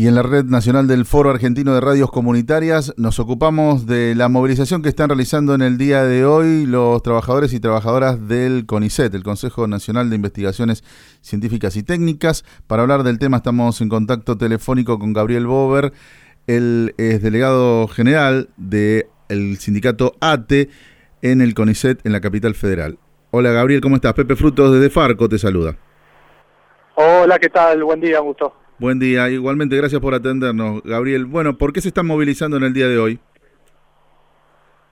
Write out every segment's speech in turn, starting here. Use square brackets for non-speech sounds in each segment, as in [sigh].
Y en la Red Nacional del Foro Argentino de Radios Comunitarias nos ocupamos de la movilización que están realizando en el día de hoy los trabajadores y trabajadoras del CONICET, el Consejo Nacional de Investigaciones Científicas y Técnicas. Para hablar del tema estamos en contacto telefónico con Gabriel Bober, él es delegado general del sindicato ATE en el CONICET en la capital federal. Hola Gabriel, ¿cómo estás? Pepe Frutos desde Farco te saluda. Hola, ¿qué tal? Buen día, gusto. Buen día, igualmente gracias por atendernos, Gabriel. Bueno, ¿por qué se están movilizando en el día de hoy?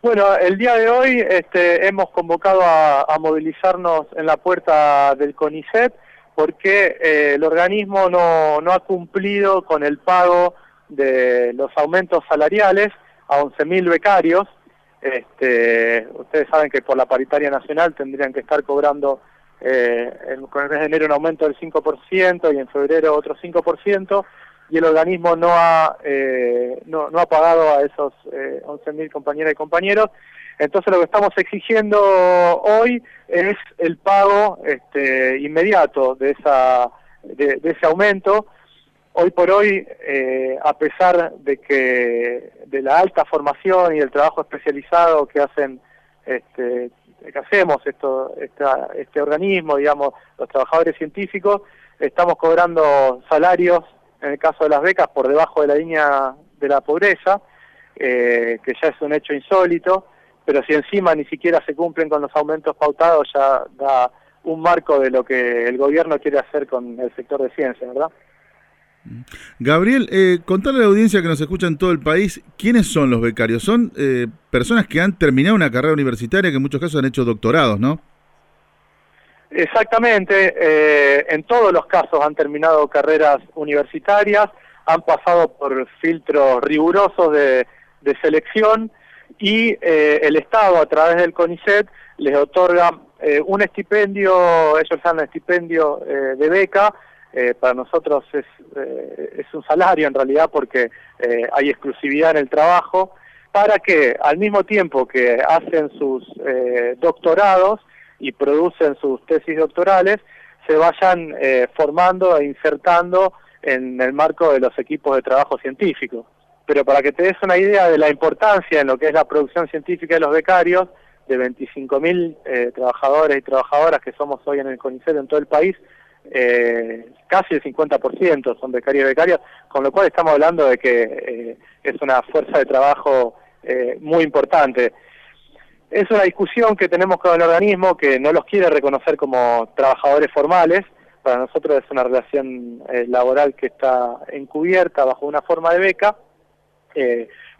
Bueno, el día de hoy este, hemos convocado a, movilizarnos en la puerta del CONICET porque eh, el organismo no, no ha cumplido con el pago de los aumentos salariales a 11.000 becarios. Este, ustedes saben que por la paritaria nacional tendrían que estar cobrando eh, con el mes de enero un aumento del 5% y en febrero otro 5%, y el organismo no ha, eh, no, no, ha pagado a esos eh, 11.000 compañeras y compañeros. Entonces lo que estamos exigiendo hoy es el pago este, inmediato de, esa, de, ese aumento. Hoy por hoy, eh, a pesar de que de la alta formación y el trabajo especializado que hacen este, que hacemos esto, este organismo, digamos, los trabajadores científicos, estamos cobrando salarios, en el caso de las becas, por debajo de la línea de la pobreza, eh, que ya es un hecho insólito, pero si encima ni siquiera se cumplen con los aumentos pautados, ya da un marco de lo que el gobierno quiere hacer con el sector de ciencia, ¿verdad? Gabriel, eh, contarle a la audiencia que nos escucha en todo el país, ¿quiénes son los becarios? Son eh, personas que han terminado una carrera universitaria, que en muchos casos han hecho doctorados, ¿no? Exactamente, eh, en todos los casos han terminado carreras universitarias, han pasado por filtros rigurosos de, selección y eh, el Estado a través del CONICET les otorga un estipendio, ellos dan un estipendio de beca eh, para nosotros es, eh, es un salario en realidad porque eh, hay exclusividad en el trabajo, para que al mismo tiempo que hacen sus doctorados y producen sus tesis doctorales, se vayan formando e insertando en el marco de los equipos de trabajo científico. Pero para que te des una idea de la importancia en lo que es la producción científica de los becarios, de 25.000 trabajadores y trabajadoras que somos hoy en el CONICET en todo el país, eh, casi el 50% son becarios y becarias, con lo cual estamos hablando de que eh, es una fuerza de trabajo eh, muy importante. Es una discusión que tenemos con el organismo que no los quiere reconocer como trabajadores formales, para nosotros es una relación eh, laboral que está encubierta bajo una forma de beca,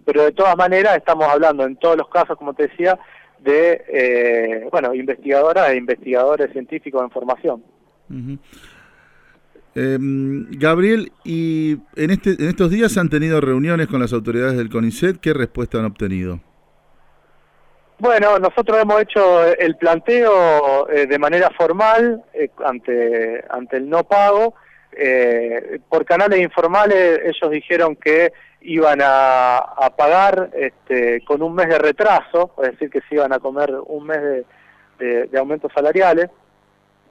pero de todas maneras estamos hablando en todos los casos, como te decía, de bueno investigadoras e investigadores científicos en formación. Em, Gabriel, y en, este, en estos días han tenido reuniones con las autoridades del CONICET. ¿Qué respuesta han obtenido? Bueno, nosotros hemos hecho el planteo eh, de manera formal eh, ante, ante el no pago. Eh, por canales informales ellos dijeron que iban a, pagar este, con un mes de retraso, es decir, que se iban a comer un mes de aumentos salariales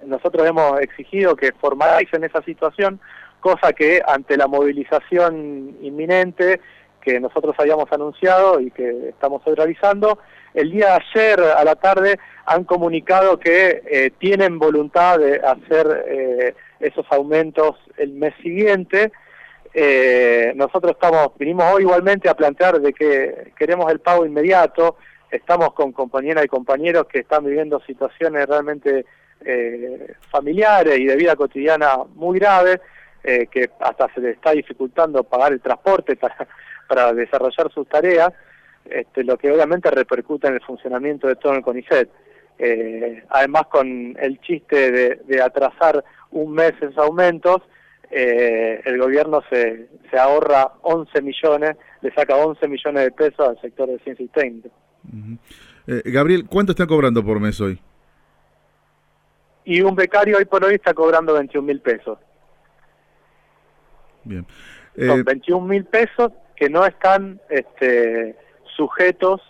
nosotros hemos exigido que formalicen esa situación, cosa que ante la movilización inminente que nosotros habíamos anunciado y que estamos hoy realizando, el día de ayer a la tarde han comunicado que eh, tienen voluntad de hacer eh, esos aumentos el mes siguiente. Eh, nosotros estamos, vinimos hoy igualmente a plantear de que queremos el pago inmediato, estamos con compañeras y compañeros que están viviendo situaciones realmente eh, familiares y de vida cotidiana muy graves, eh, que hasta se les está dificultando pagar el transporte para, [laughs] para desarrollar sus tareas, este, lo que obviamente repercute en el funcionamiento de todo el CONICET. Eh, además, con el chiste de, atrasar un mes esos aumentos, eh, el gobierno se, se ahorra 11 millones, le saca 11 millones de pesos al sector de ciencia y técnica. Gabriel, ¿cuánto están cobrando por mes hoy? Y un becario hoy por hoy está cobrando 21 mil pesos. Bien. Son 21 eh, mil pesos que no están este, sujetos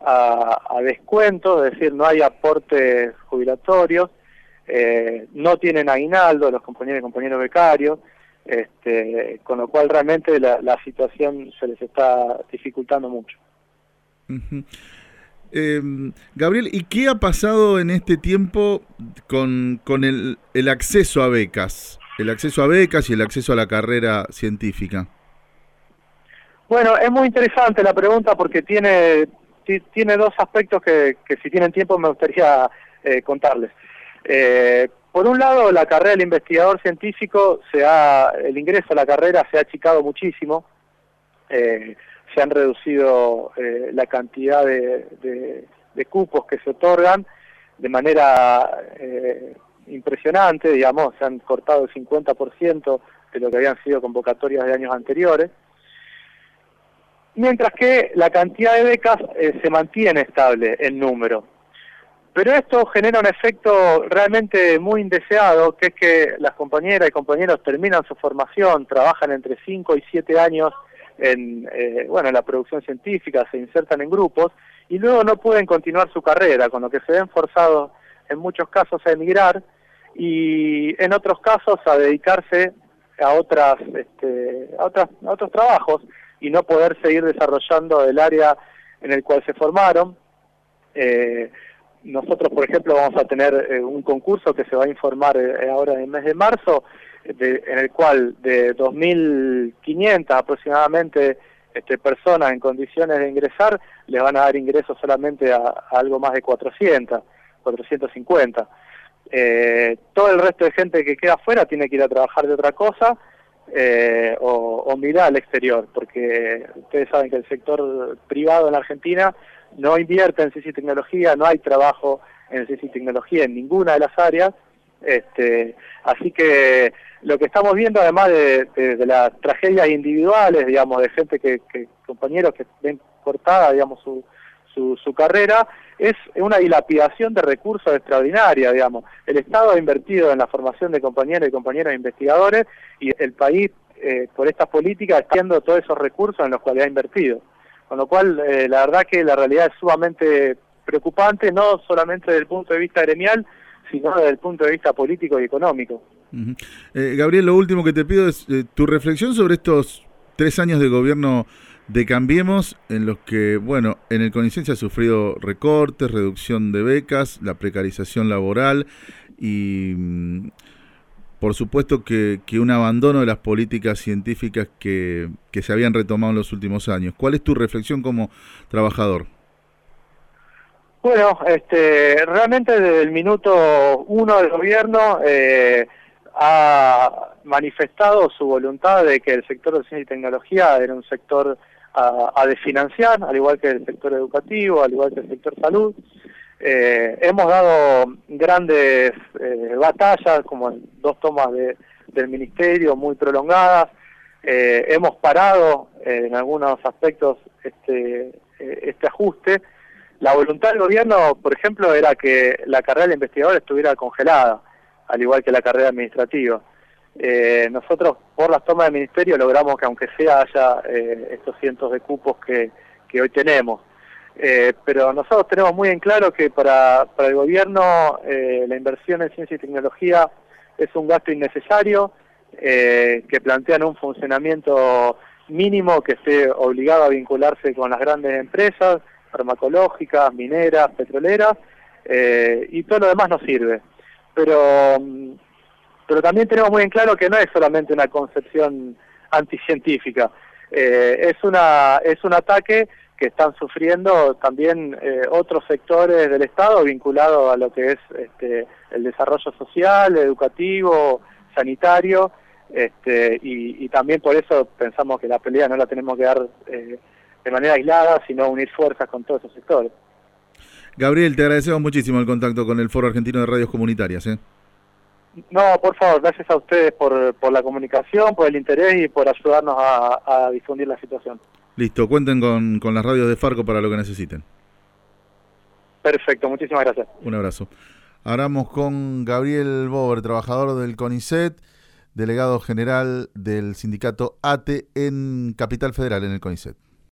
a, a descuentos, es decir, no hay aportes jubilatorios, eh, no tienen aguinaldo los compañeros y compañeros becarios, este, con lo cual realmente la, situación se les está dificultando mucho. Em, Gabriel, ¿y qué ha pasado en este tiempo con, el, acceso a becas? El acceso a becas y el acceso a la carrera científica. Bueno, es muy interesante la pregunta porque tiene, tiene dos aspectos que, que si tienen tiempo me gustaría eh, contarles. Eh, por un lado, la carrera del investigador científico, se ha, el ingreso a la carrera se ha achicado muchísimo. Eh, se han reducido eh, la cantidad de, cupos que se otorgan de manera eh, impresionante, digamos, se han cortado el 50% de lo que habían sido convocatorias de años anteriores, mientras que la cantidad de becas eh, se mantiene estable en número. Pero esto genera un efecto realmente muy indeseado, que es que las compañeras y compañeros terminan su formación, trabajan entre 5 y 7 años en, eh, bueno, en la producción científica, se insertan en grupos y luego no pueden continuar su carrera, con lo que se ven forzados en muchos casos a emigrar y en otros casos a dedicarse a otras, este, a otras, a otros trabajos y no poder seguir desarrollando el área en el cual se formaron. Eh, nosotros, por ejemplo, vamos a tener eh, un concurso que se va a informar ahora en el mes de marzo, en el cual de 2.500 aproximadamente este, personas en condiciones de ingresar, les van a dar ingresos solamente a, algo más de 400, 450. Eh, todo el resto de gente que queda afuera tiene que ir a trabajar de otra cosa eh, o, o, mirar al exterior, porque ustedes saben que el sector privado en Argentina no invierte en ciencia y tecnología, no hay trabajo en ciencia y tecnología en ninguna de las áreas, este, así que lo que estamos viendo, además de, las tragedias individuales, digamos, de gente que, compañeros que ven cortada, digamos, su, su, carrera, es una dilapidación de recursos extraordinaria, digamos. El Estado ha invertido en la formación de compañeros y compañeras investigadores y el país, eh, por estas políticas, está todos esos recursos en los cuales ha invertido. Con lo cual, eh, la verdad que la realidad es sumamente preocupante, no solamente desde el punto de vista gremial, sino desde el punto de vista político y económico. Eh, Gabriel, lo último que te pido es eh, tu reflexión sobre estos tres años de gobierno de Cambiemos, en los que, bueno, en el CONICET se ha sufrido recortes, reducción de becas, la precarización laboral y, mm, por supuesto, que, un abandono de las políticas científicas que, que se habían retomado en los últimos años. ¿Cuál es tu reflexión como trabajador? Bueno, este, realmente desde el minuto uno del gobierno eh, ha manifestado su voluntad de que el sector de ciencia y tecnología era un sector a, a desfinanciar, al igual que el sector educativo, al igual que el sector salud. Eh, hemos dado grandes eh, batallas, como dos tomas de, del ministerio muy prolongadas. hemos parado en algunos aspectos este, este ajuste la voluntad del gobierno, por ejemplo, era que la carrera de investigador estuviera congelada, al igual que la carrera administrativa. Eh, nosotros, por las tomas del ministerio, logramos que aunque sea haya eh, estos cientos de cupos que, que hoy tenemos. Eh, pero nosotros tenemos muy en claro que para, para el gobierno la inversión en ciencia y tecnología es un gasto innecesario, que plantean un funcionamiento mínimo que esté obligado a vincularse con las grandes empresas, farmacológicas, mineras, petroleras, eh, y todo lo demás no sirve. Pero, mm, pero también tenemos muy en claro que no es solamente una concepción anticientífica, eh, es, una, es un ataque que están sufriendo también eh, otros sectores del Estado vinculados a lo que es este, el desarrollo social, educativo, sanitario, este, y, y, también por eso pensamos que la pelea no la tenemos que dar eh, de manera aislada, sino unir fuerzas con todos esos sectores. Gabriel, te agradecemos muchísimo el contacto con el Foro Argentino de Radios Comunitarias. ¿eh? No, por favor, gracias a ustedes por, por la comunicación, por el interés y por ayudarnos a, difundir la situación. Listo, cuenten con, con las radios de Farco para lo que necesiten. Perfecto, muchísimas gracias. Un abrazo. Hablamos con Gabriel Bober, trabajador del CONICET, delegado general del sindicato ATE en Capital Federal, en el CONICET.